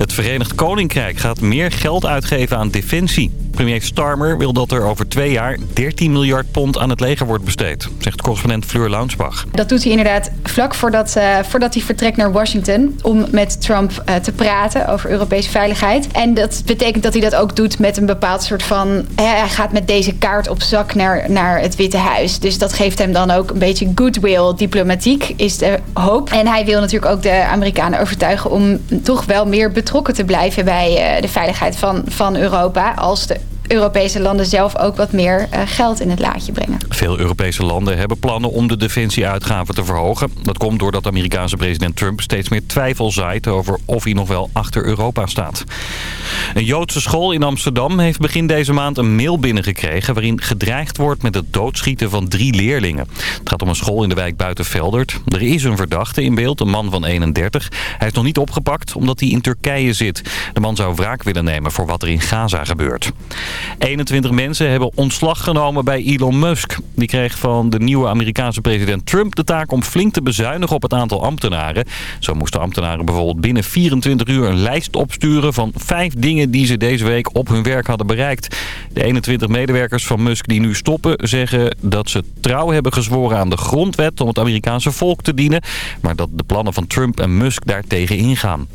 Het Verenigd Koninkrijk gaat meer geld uitgeven aan defensie. Premier Starmer wil dat er over twee jaar 13 miljard pond aan het leger wordt besteed, zegt correspondent Fleur Launsbach. Dat doet hij inderdaad vlak voordat, uh, voordat hij vertrekt naar Washington om met Trump uh, te praten over Europese veiligheid. En dat betekent dat hij dat ook doet met een bepaald soort van... hij gaat met deze kaart op zak naar, naar het Witte Huis. Dus dat geeft hem dan ook een beetje goodwill. Diplomatiek is de hoop. En hij wil natuurlijk ook de Amerikanen overtuigen om toch wel meer betrokken te blijven bij uh, de veiligheid van, van Europa als de Europese landen zelf ook wat meer uh, geld in het laadje brengen. Veel Europese landen hebben plannen om de defensieuitgaven te verhogen. Dat komt doordat Amerikaanse president Trump steeds meer twijfel zaait over of hij nog wel achter Europa staat. Een Joodse school in Amsterdam heeft begin deze maand een mail binnengekregen... waarin gedreigd wordt met het doodschieten van drie leerlingen. Het gaat om een school in de wijk Buitenveldert. Er is een verdachte in beeld, een man van 31. Hij is nog niet opgepakt omdat hij in Turkije zit. De man zou wraak willen nemen voor wat er in Gaza gebeurt. 21 mensen hebben ontslag genomen bij Elon Musk. Die kreeg van de nieuwe Amerikaanse president Trump de taak om flink te bezuinigen op het aantal ambtenaren. Zo moesten ambtenaren bijvoorbeeld binnen 24 uur een lijst opsturen van vijf dingen die ze deze week op hun werk hadden bereikt. De 21 medewerkers van Musk die nu stoppen zeggen dat ze trouw hebben gezworen aan de grondwet om het Amerikaanse volk te dienen. Maar dat de plannen van Trump en Musk daartegen ingaan.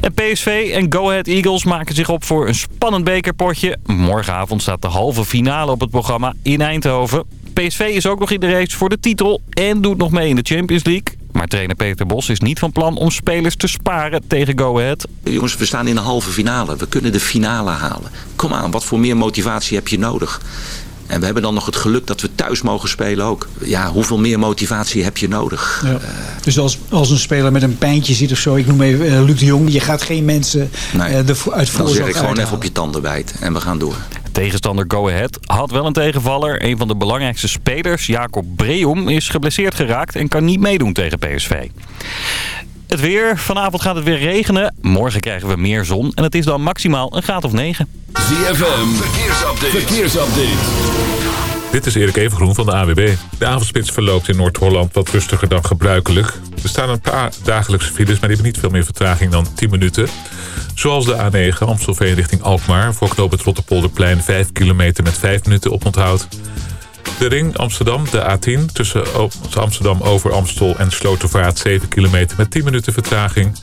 En PSV en Go Ahead Eagles maken zich op voor een spannend bekerpotje. Morgenavond staat de halve finale op het programma in Eindhoven. PSV is ook nog in de race voor de titel en doet nog mee in de Champions League. Maar trainer Peter Bos is niet van plan om spelers te sparen tegen Go Ahead. Jongens, we staan in de halve finale. We kunnen de finale halen. Kom aan, wat voor meer motivatie heb je nodig? En we hebben dan nog het geluk dat we thuis mogen spelen ook. Ja, hoeveel meer motivatie heb je nodig? Ja. Dus als, als een speler met een pijntje zit of zo, ik noem even uh, Luc de Jong, je gaat geen mensen nee. uh, de, uit Dan zeg ik gewoon even op je tanden bijt en we gaan door. Tegenstander Go Ahead had wel een tegenvaller. Een van de belangrijkste spelers, Jacob Breum, is geblesseerd geraakt en kan niet meedoen tegen PSV. Het weer. Vanavond gaat het weer regenen. Morgen krijgen we meer zon. En het is dan maximaal een graad of 9. ZFM. Verkeersupdate. Verkeersupdate. Dit is Erik Evengroen van de AWB. De avondspits verloopt in Noord-Holland wat rustiger dan gebruikelijk. Er staan een paar dagelijkse files, maar die hebben niet veel meer vertraging dan 10 minuten. Zoals de A9 Amstelveen richting Alkmaar. Voor knoop het Rotterpolderplein 5 kilometer met 5 minuten oponthoud. De ring Amsterdam, de A10, tussen Amsterdam over Amstel en Slotervaart 7 kilometer met 10 minuten vertraging.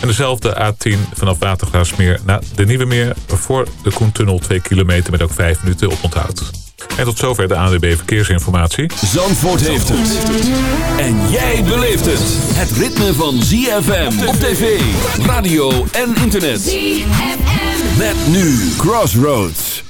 En dezelfde A10 vanaf Watergraafsmeer naar de Nieuwe Meer voor de Koentunnel 2 kilometer met ook 5 minuten oponthoud. En tot zover de ANWB Verkeersinformatie. Zandvoort heeft het. En jij beleeft het. Het ritme van ZFM op tv, radio en internet. ZFM. Met nu Crossroads.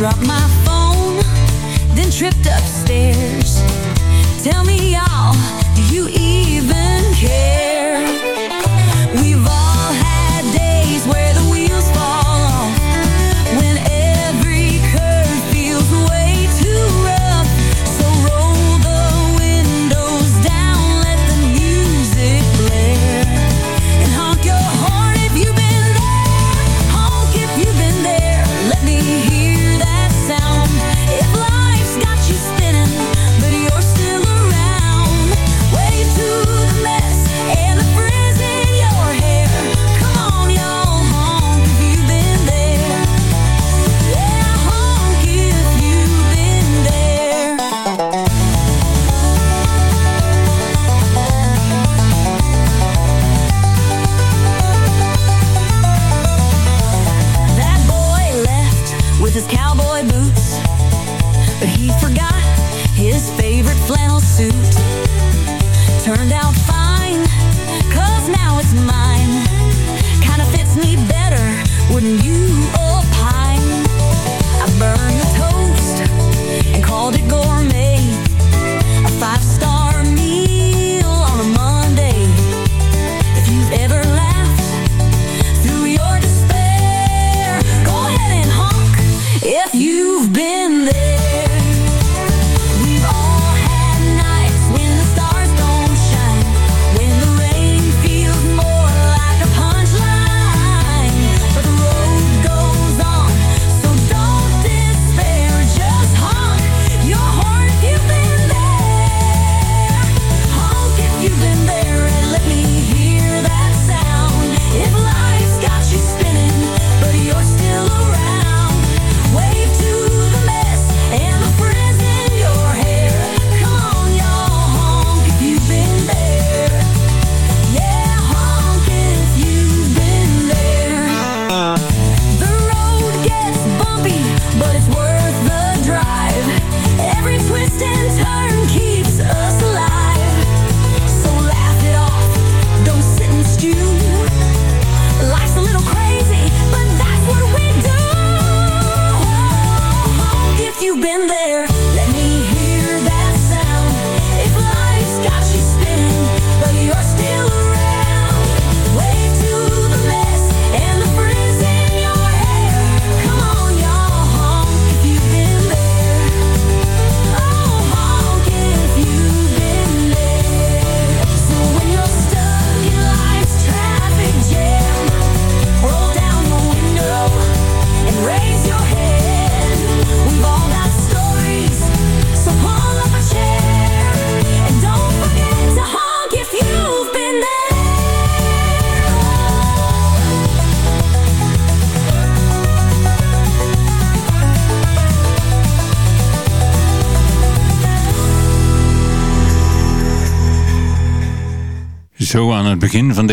Dropped my phone, then tripped upstairs. Tell me, y'all,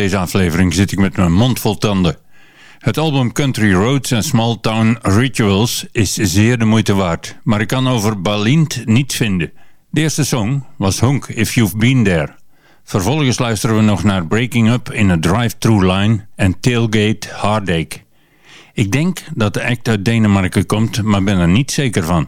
deze aflevering zit ik met mijn mond vol tanden. Het album Country Roads and Small Town Rituals is zeer de moeite waard, maar ik kan over Balint niets vinden. De eerste song was Honk If You've Been There. Vervolgens luisteren we nog naar Breaking Up in a Drive-Through Line en Tailgate Heartache. Ik denk dat de act uit Denemarken komt, maar ben er niet zeker van.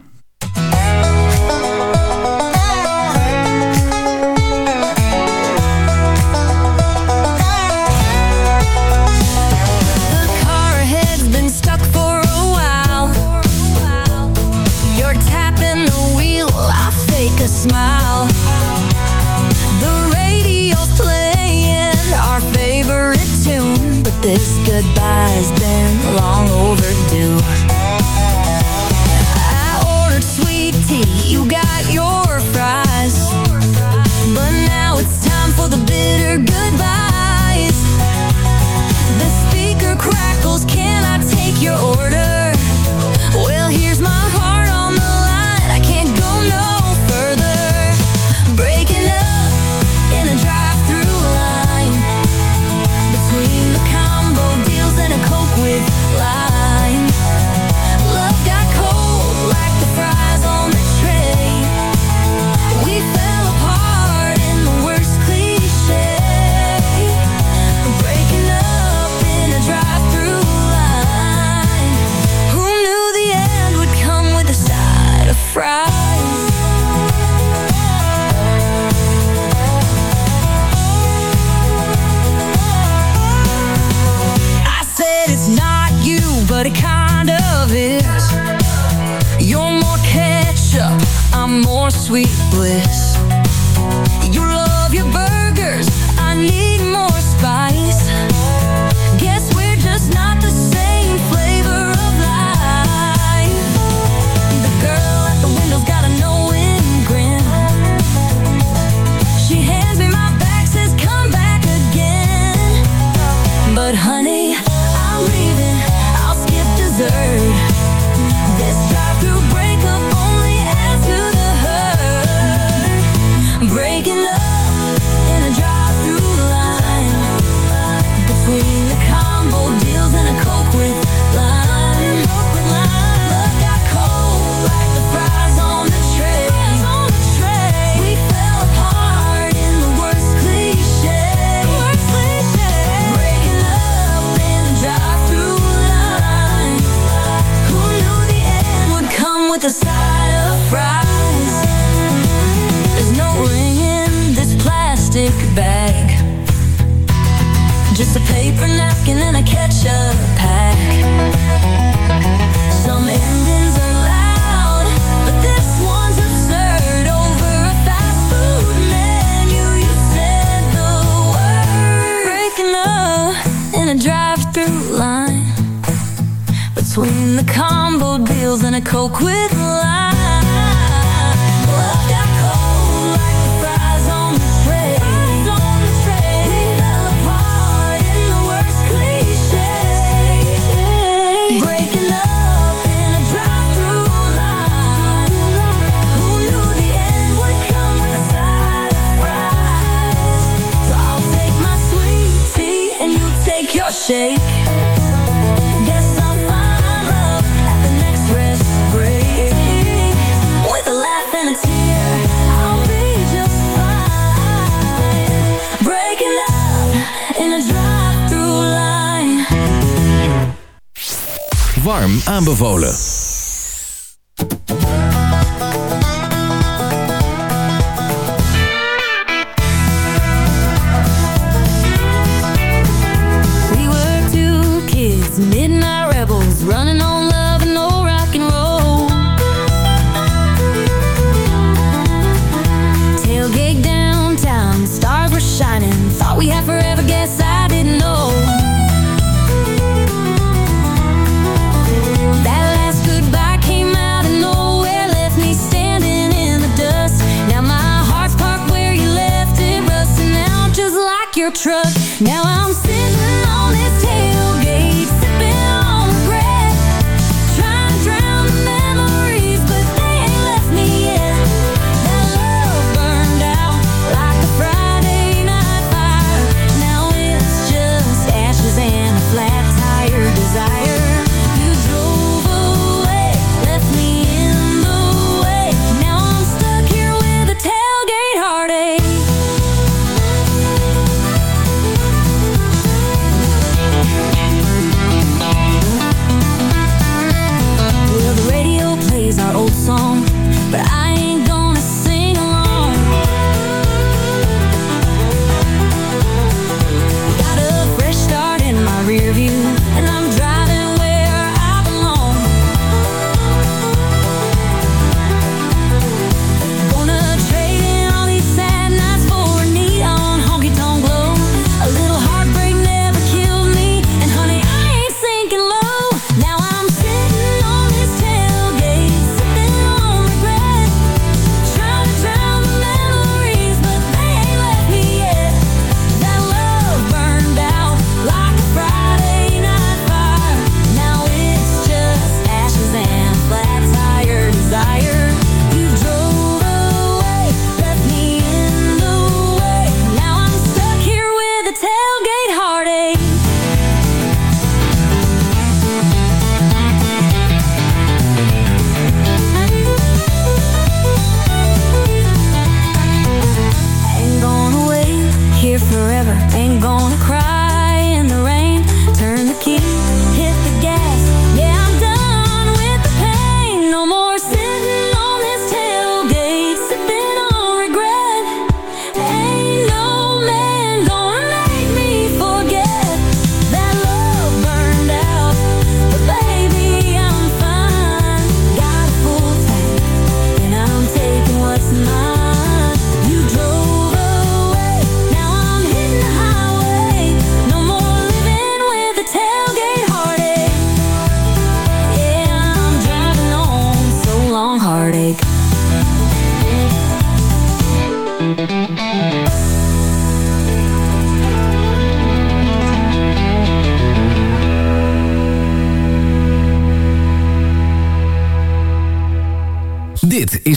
aanbevolen.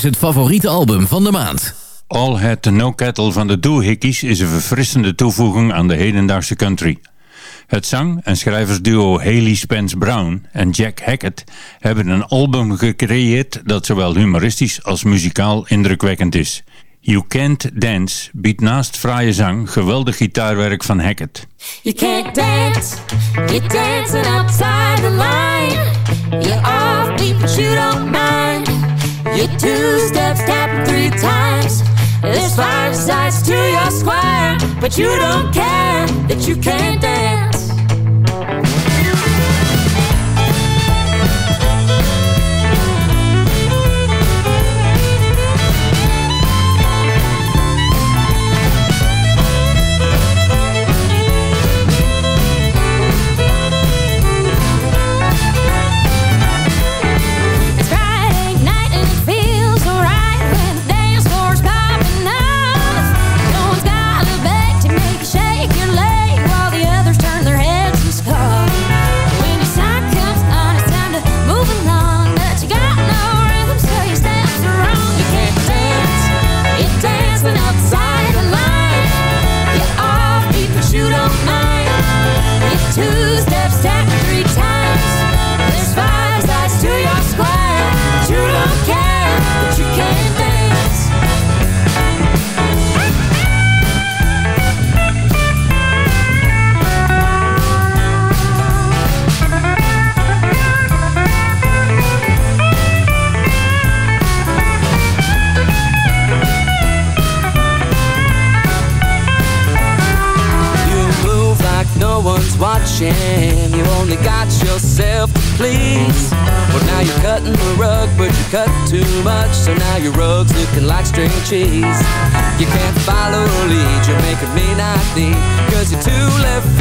het favoriete album van de maand. All Head No Kettle van de Doohickeys is een verfrissende toevoeging aan de hedendaagse country. Het zang- en schrijversduo Haley Spence Brown en Jack Hackett hebben een album gecreëerd dat zowel humoristisch als muzikaal indrukwekkend is. You Can't Dance biedt naast fraaie zang geweldig gitaarwerk van Hackett. You can't dance, outside the line. You don't mind. You two step tap three times. There's five sides to your square, but you don't care that you can't dance. You only got yourself to please. Well now you're cutting the rug But you cut too much. So now your rug's looking like string cheese. You can't follow a lead You're making me not need. Cause you're too left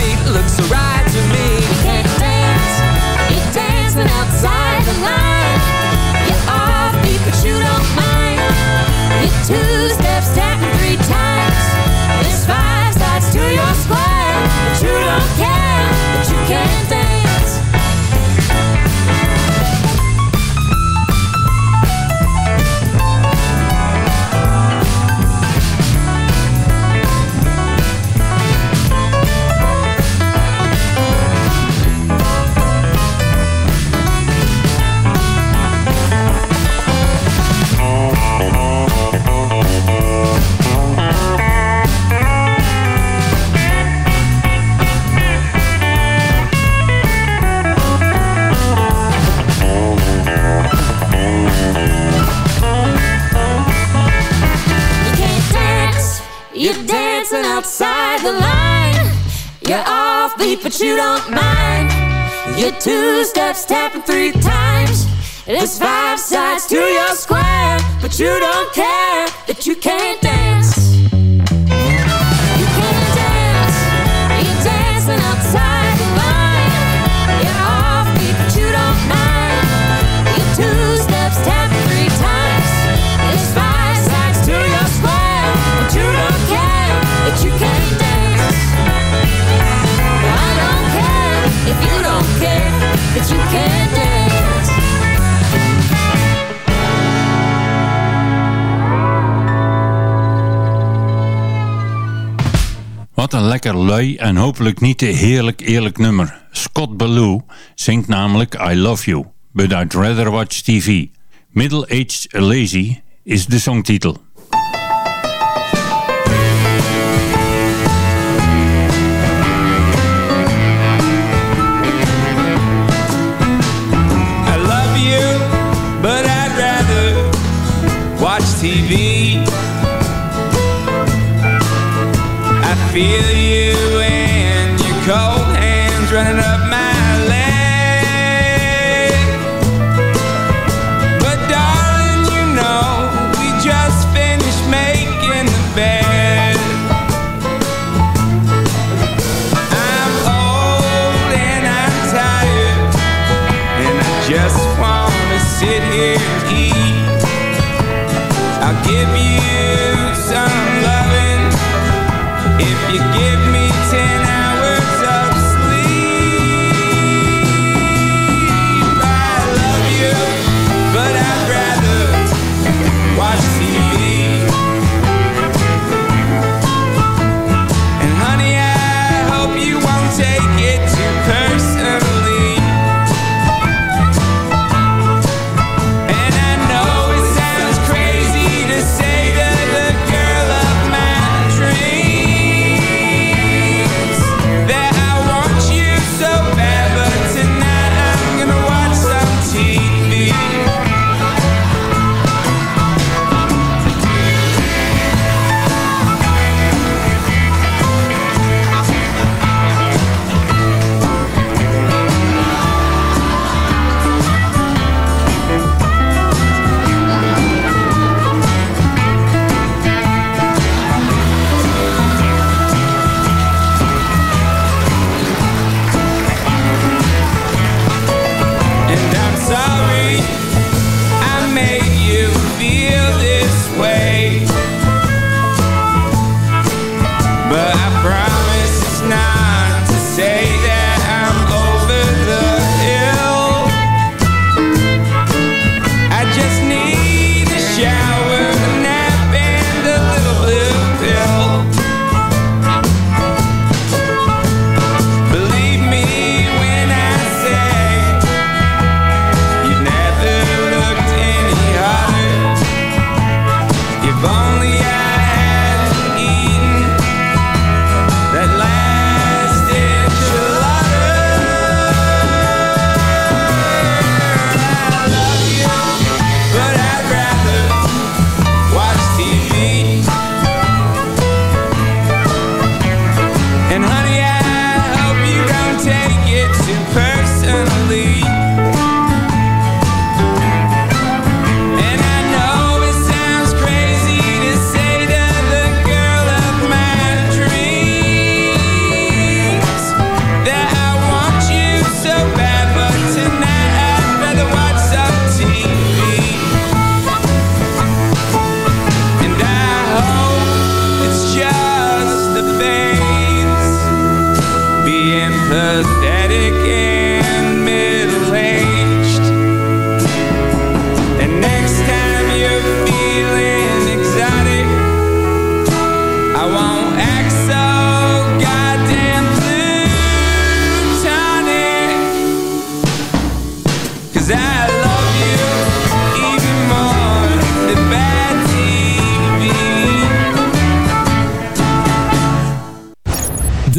three times. There's five sides to your square, but you don't care. lekker lui en hopelijk niet te heerlijk eerlijk nummer. Scott Ballou zingt namelijk I Love You, but I'd rather watch TV. Middle-aged lazy is de songtitel. watch TV. I feel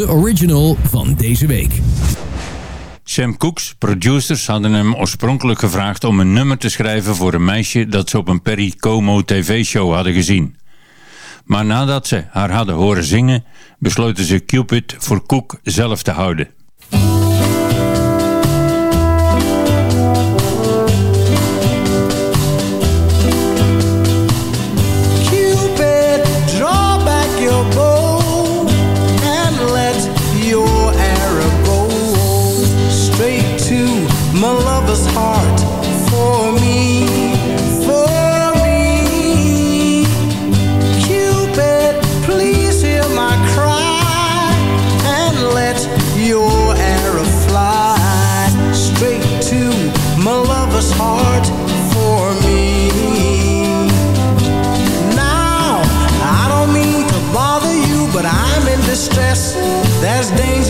de original van deze week. Sam Cooks, producers, hadden hem oorspronkelijk gevraagd om een nummer te schrijven voor een meisje dat ze op een Perry Como tv-show hadden gezien. Maar nadat ze haar hadden horen zingen, besloten ze Cupid voor Cook zelf te houden. That's dangerous.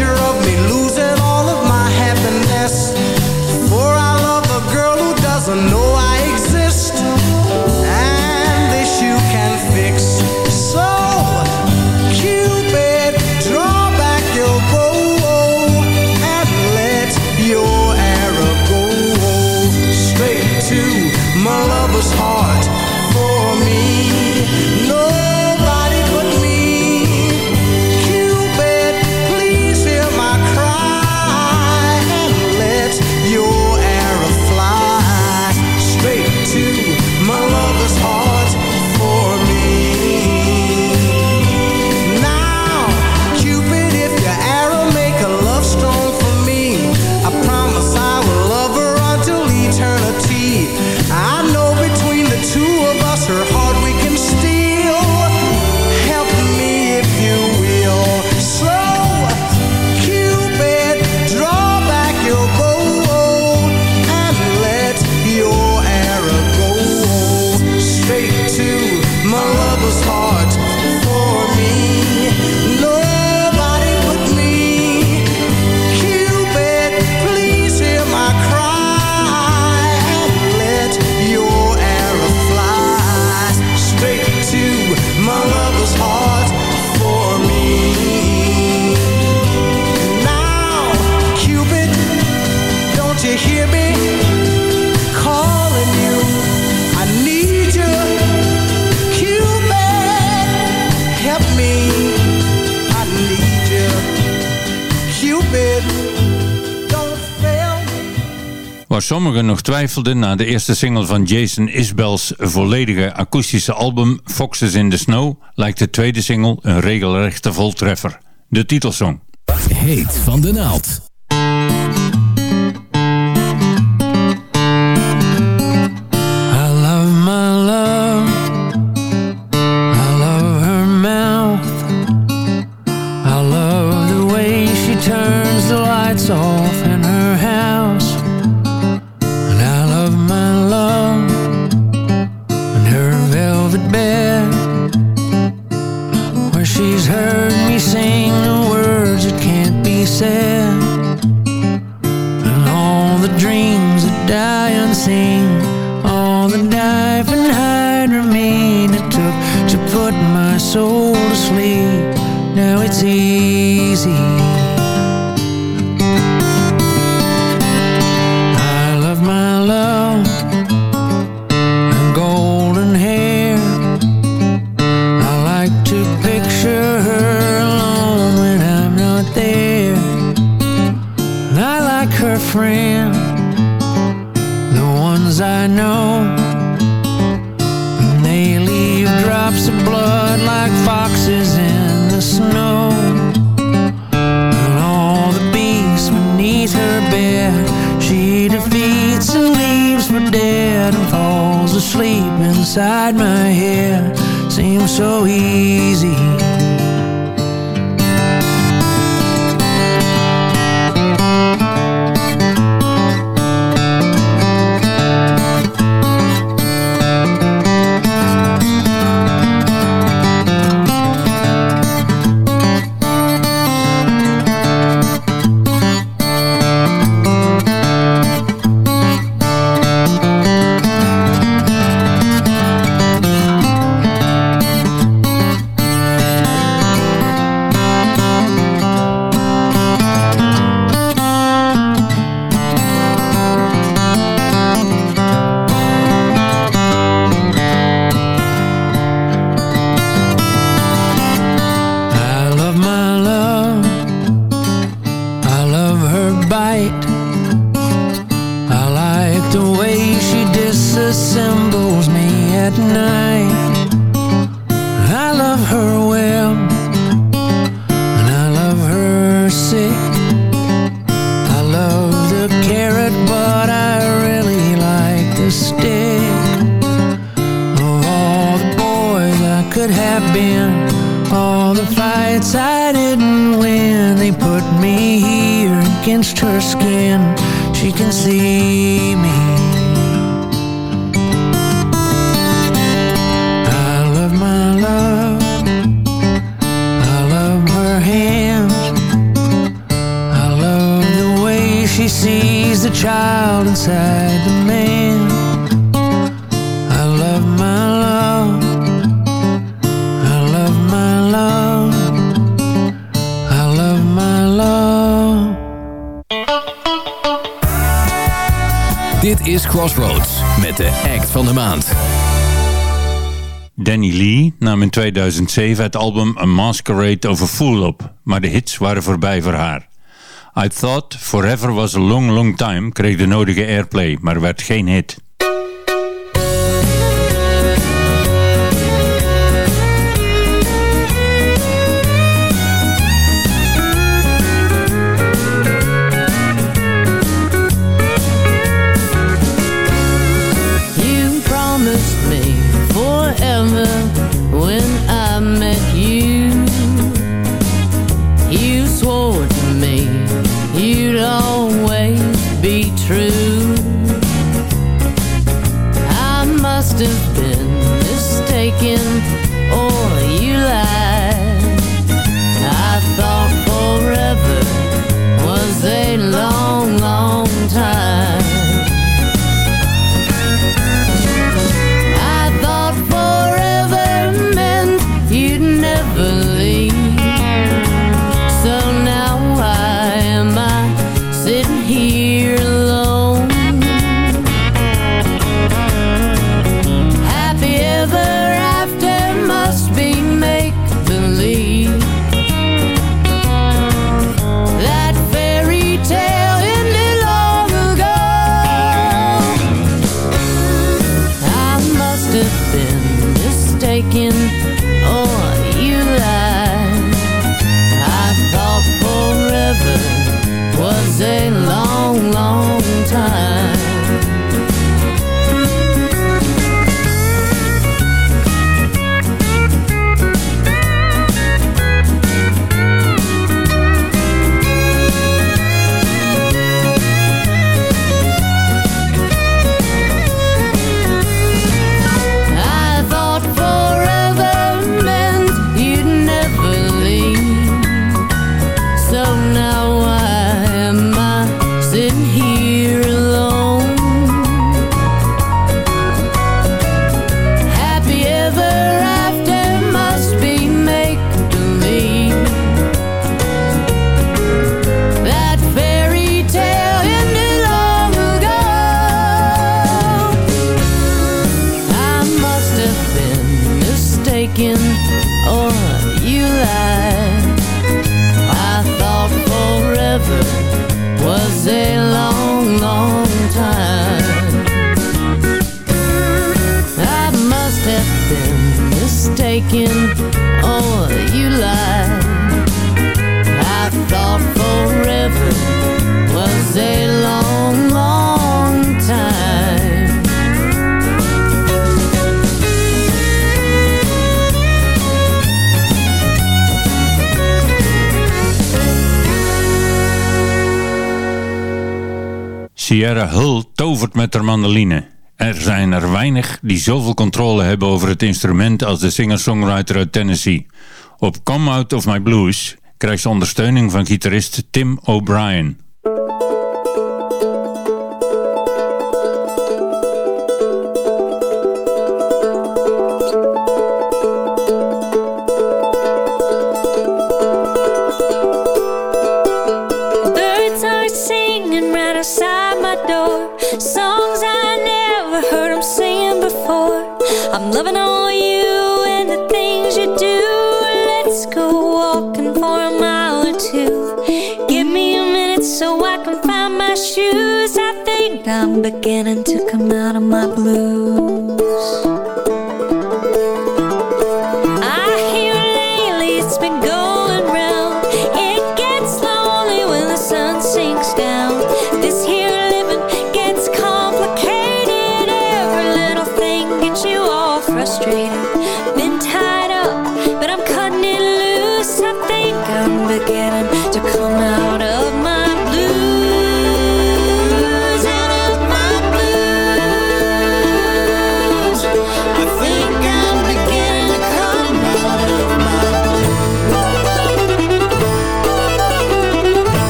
twijfelde na de eerste single van Jason Isbell's volledige akoestische album Foxes in the Snow lijkt de tweede single een regelrechte voltreffer. De titelsong. Heet van de naald. the knife and hide remain it took to put my soul to sleep. Now it's easy. against her skin She can see me. I love my love I love her hands I love the way she sees the child inside. de maand. Danny Lee nam in 2007 het album A Masquerade of a Fool op, maar de hits waren voorbij voor haar. I Thought Forever Was a Long Long Time kreeg de nodige airplay, maar werd geen hit. Sierra Hull tovert met haar mandoline. Er zijn er weinig die zoveel controle hebben over het instrument als de singer-songwriter uit Tennessee. Op Come Out of My Blues krijgt ze ondersteuning van gitarist Tim O'Brien.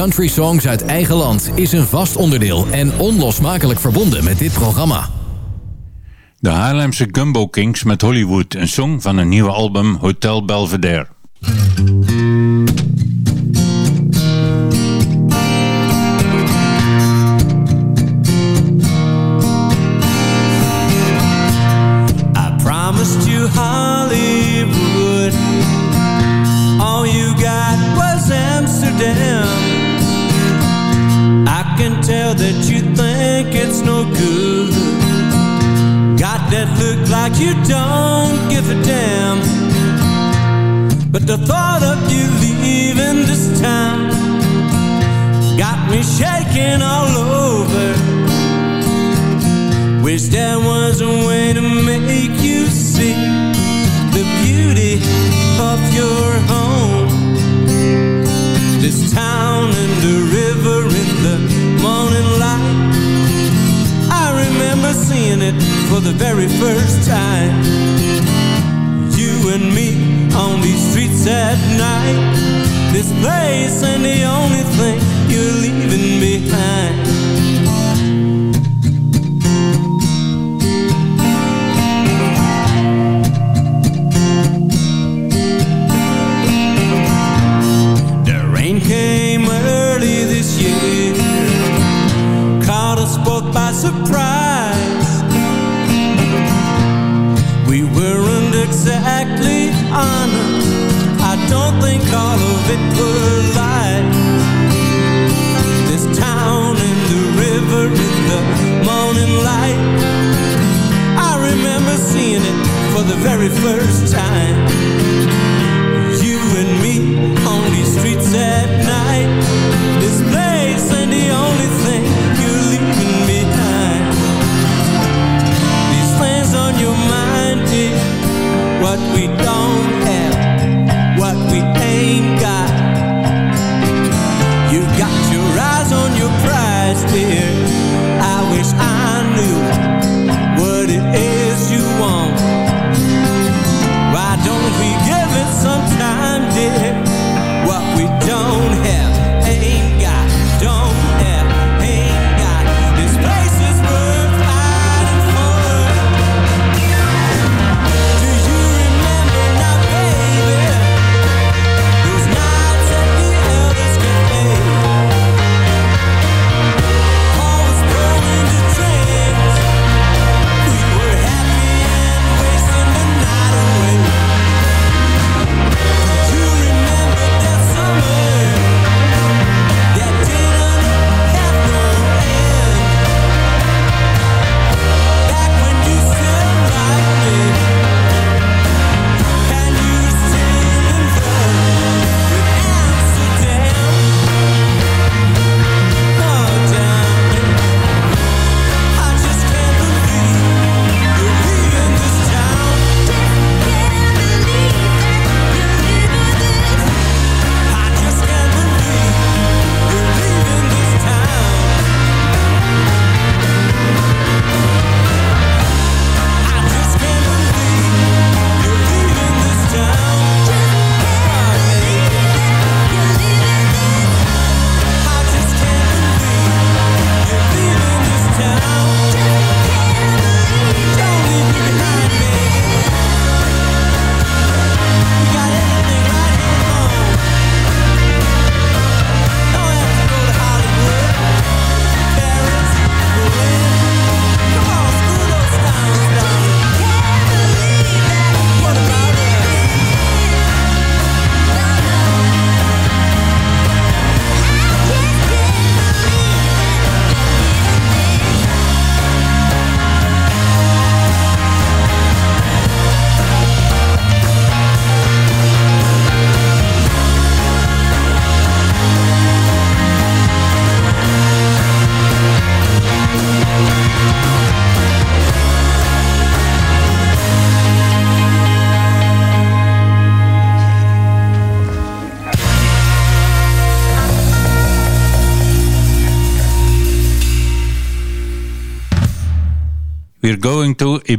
country songs uit eigen land is een vast onderdeel en onlosmakelijk verbonden met dit programma. De Haarlemse Gumbo Kings met Hollywood, een song van een nieuwe album Hotel Belvedere.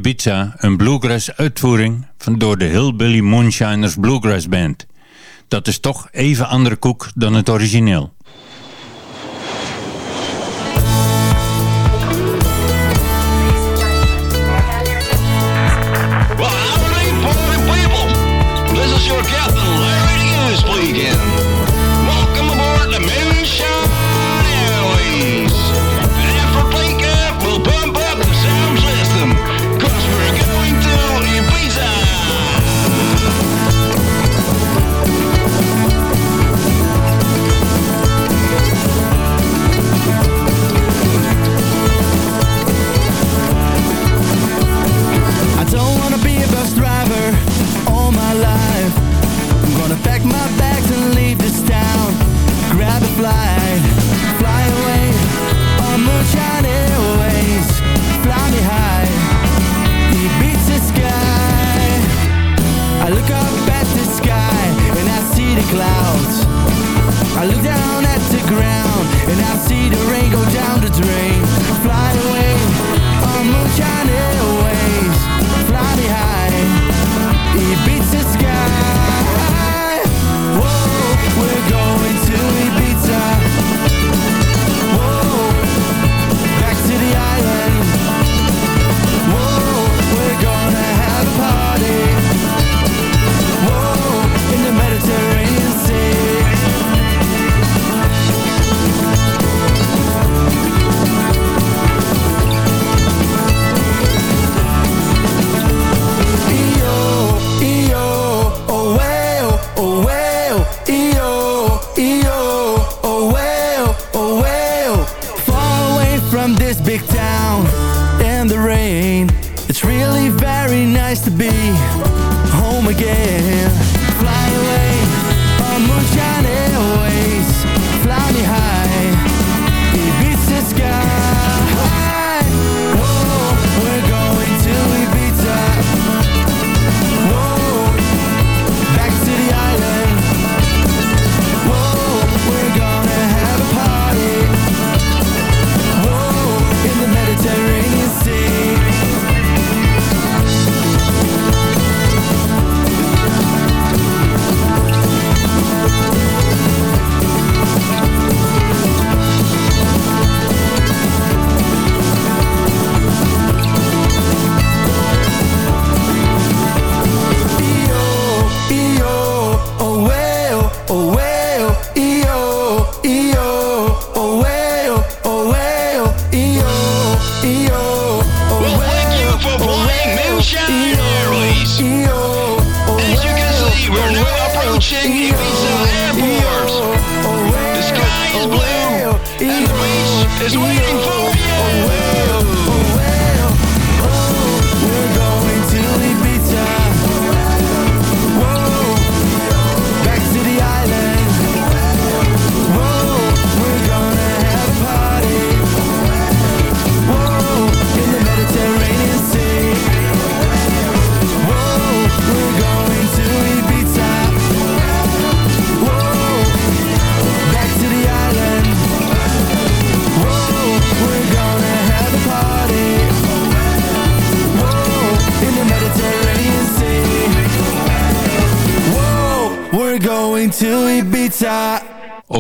Ibiza een bluegrass uitvoering van door de Hillbilly Moonshiners Bluegrass Band. Dat is toch even andere koek dan het origineel.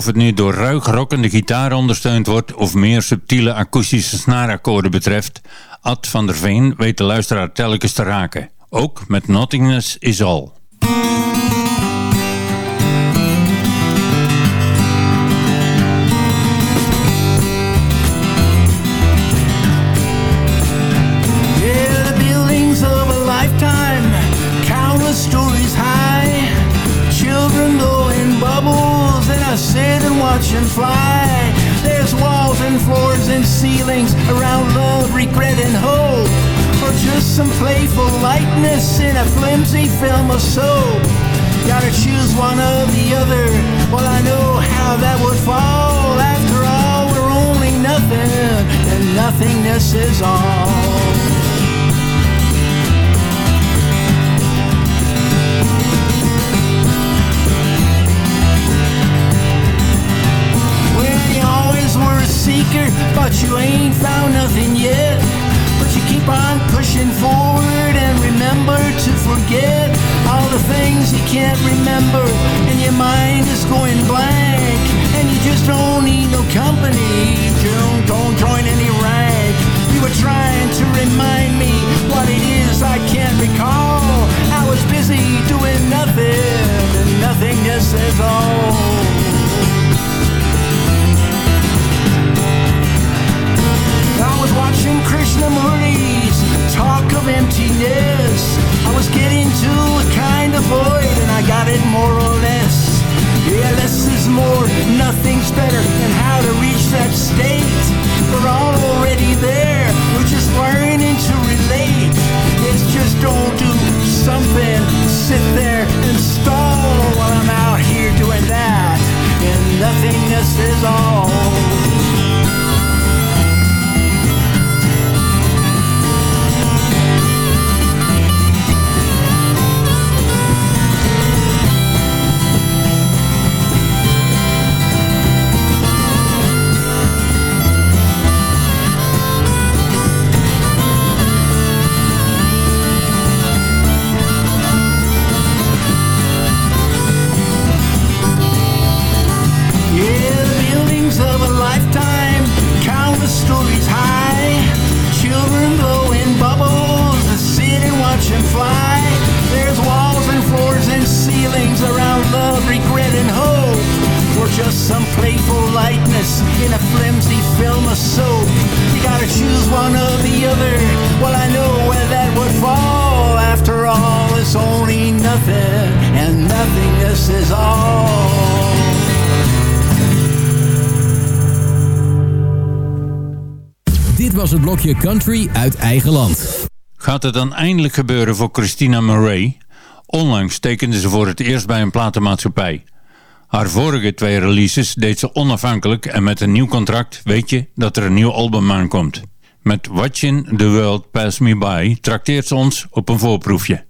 Of het nu door ruig rockende gitaar ondersteund wordt of meer subtiele akoestische snaarakkoorden betreft, Ad van der Veen weet de luisteraar telkens te raken. Ook met Nothingness is All. A flimsy film of soap. Gotta choose one or the other. Well, I know how that would fall. After all, we're only nothing, and nothingness is all. You always were a seeker, but you ain't found nothing yet. Keep on pushing forward and remember to forget all the things you can't remember, and your mind is going blank. And you just don't need no company. Don't, don't join any rank. You were trying to remind me what it is I can't recall. I was busy doing nothing, and nothingness is all. Watching Krishnamurti's talk of emptiness. I was getting to a kind of void, and I got it more or less. Yeah, less is more, nothing's better than how to reach that state. We're all already there, we're just learning to relate. It's just don't do something, sit there and stall while I'm out here doing that, and nothingness is all. Blokje Country uit eigen land. Gaat het dan eindelijk gebeuren voor Christina Murray? Onlangs tekende ze voor het eerst bij een platenmaatschappij. Haar vorige twee releases deed ze onafhankelijk en met een nieuw contract weet je dat er een nieuw album aankomt. Met Watching the World Pass Me By trakteert ze ons op een voorproefje.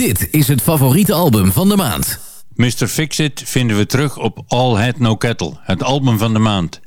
Dit is het favoriete album van de maand. Mr. Fixit vinden we terug op All Head No Kettle, het album van de maand.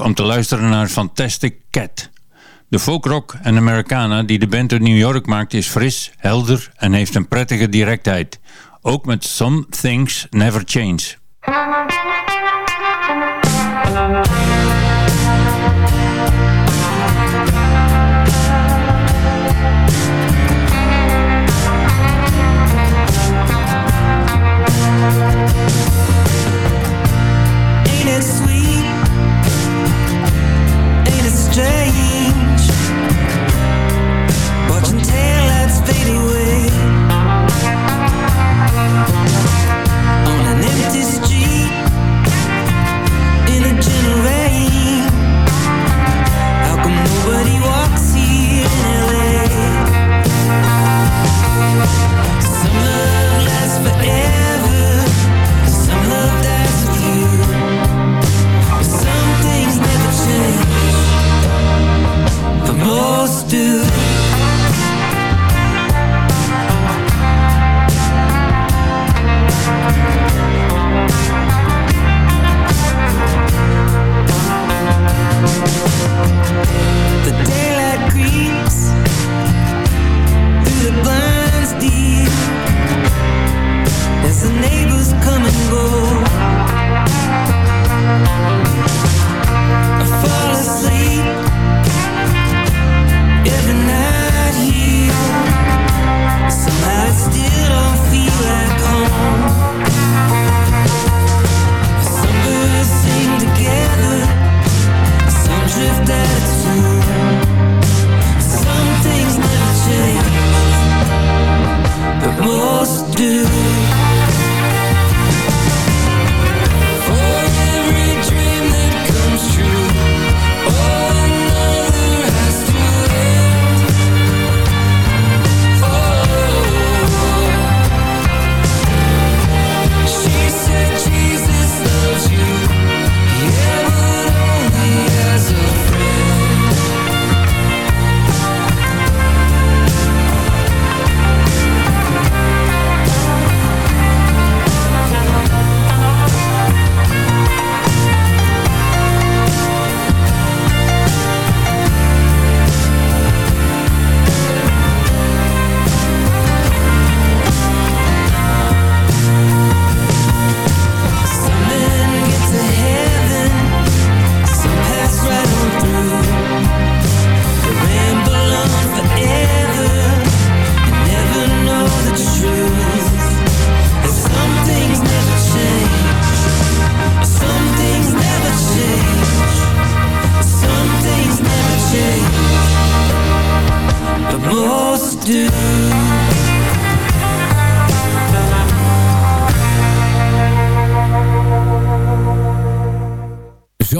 om te luisteren naar Fantastic Cat. De folkrock en Americana die de band uit New York maakt is fris, helder en heeft een prettige directheid. Ook met Some Things Never Change.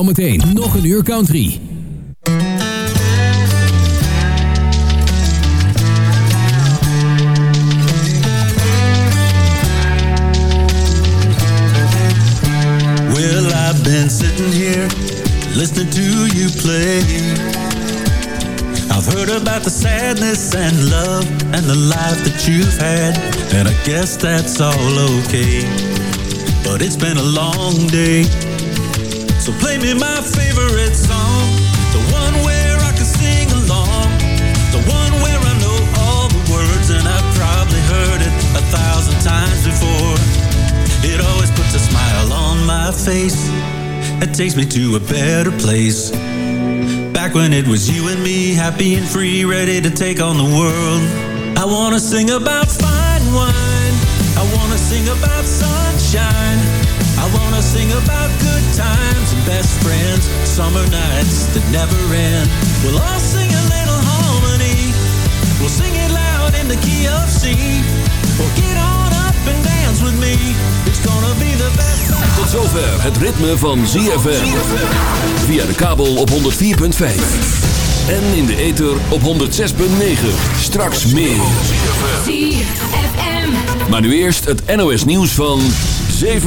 Zometeen nog een uur country. Well, I've been sitting here listening to you play. I've heard about the sadness and love and the life that you've had, and I guess that's all okay. But it's been a long day, so play me my favorite song, the one where I can sing along, the one where I know all the words and I've probably heard it a thousand times before. It always puts a smile on my face. It takes me to a better place. Back when it was you and me, happy and free, ready to take on the world. I wanna sing about fine wine. I wanna sing about sunshine. I wanna sing about good times best friends. Summer nights that never end. We'll all sing a little harmony. We'll sing it loud in the key of C. Or get on up and dance with me. It's gonna be the best. Tot zover het ritme van ZFM. Via de kabel op 104.5. En in de ether op 106.9. Straks meer. Maar nu eerst het NOS nieuws van 7